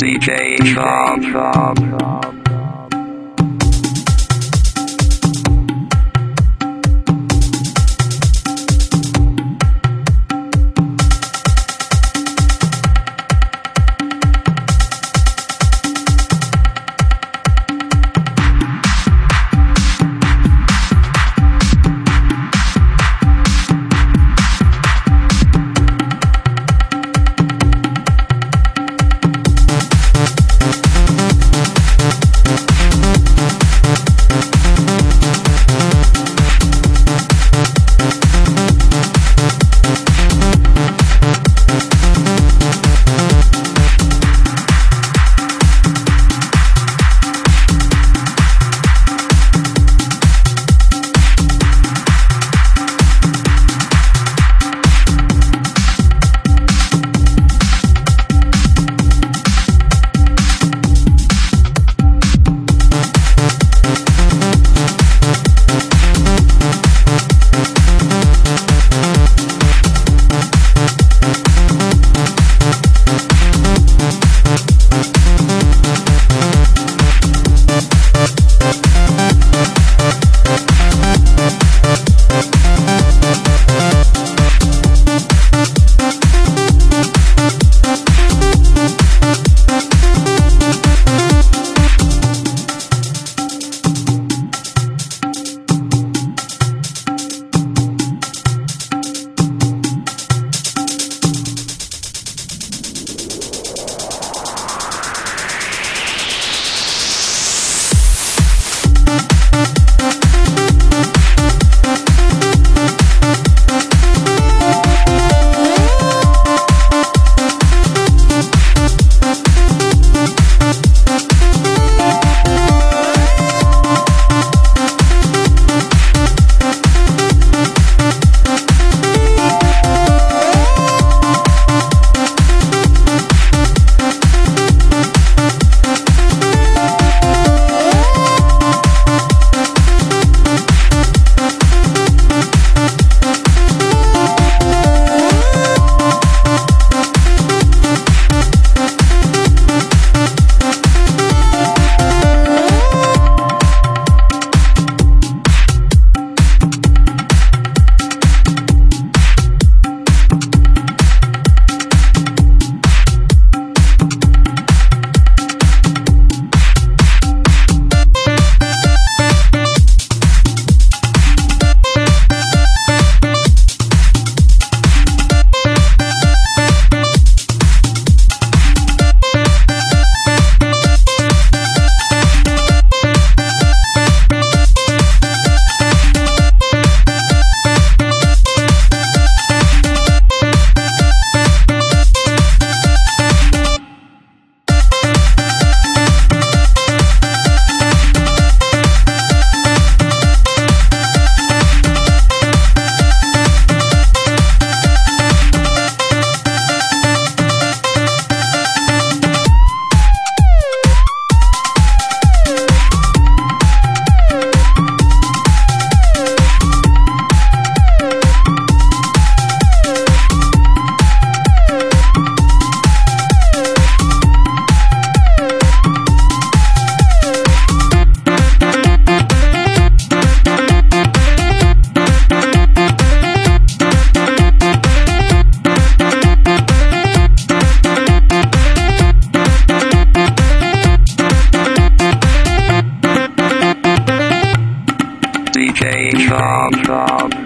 DJ Shop. DJ Shop.